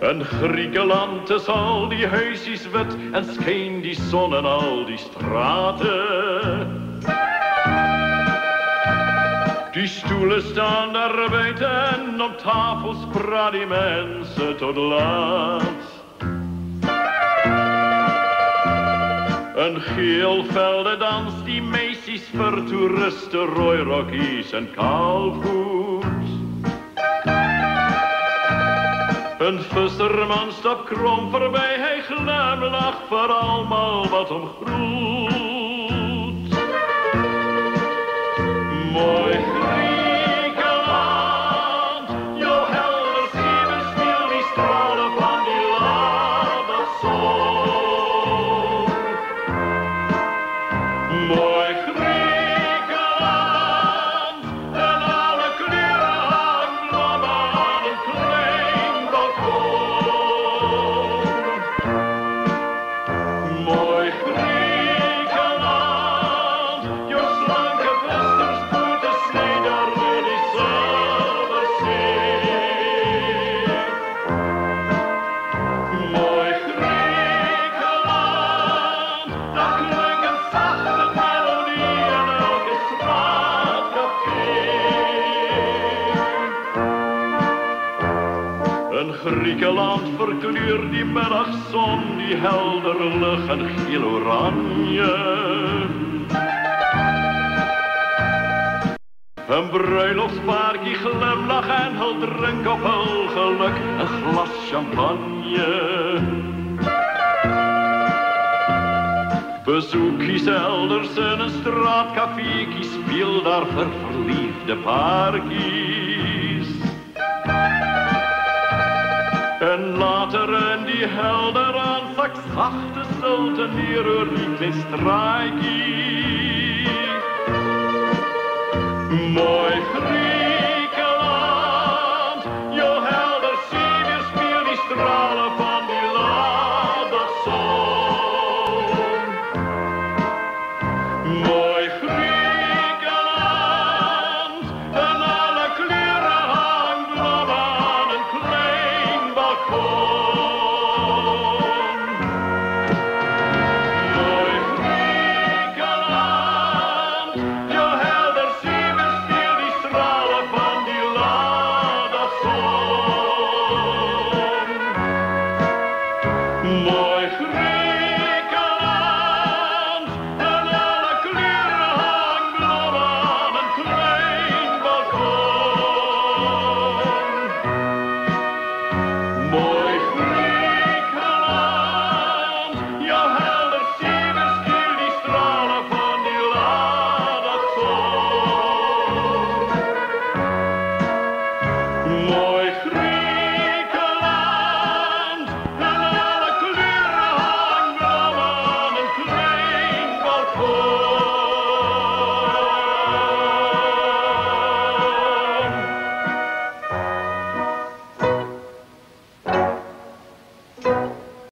Een Griekenland is al die huisjes wit en scheen die zon en al die straten. Die stoelen staan daar buiten en op tafels praat die mensen tot laat. Een geelvelde dans die meisjes toeristen, rooirokkies en kaalvoet. Een visserman stapt krom voorbij, hij glimlacht voor allemaal wat hem. Een Griekenland verkleurt die middagzon, die heldere lucht en geel oranje. Een bruiloftspaartje glimlach en hul drink op geluk een glas champagne. Bezoekjes elders in een straatcaféetje speel daar voor verliefde paartjes. straks achter zulten ihrer Lieblingsstreiki. Moin.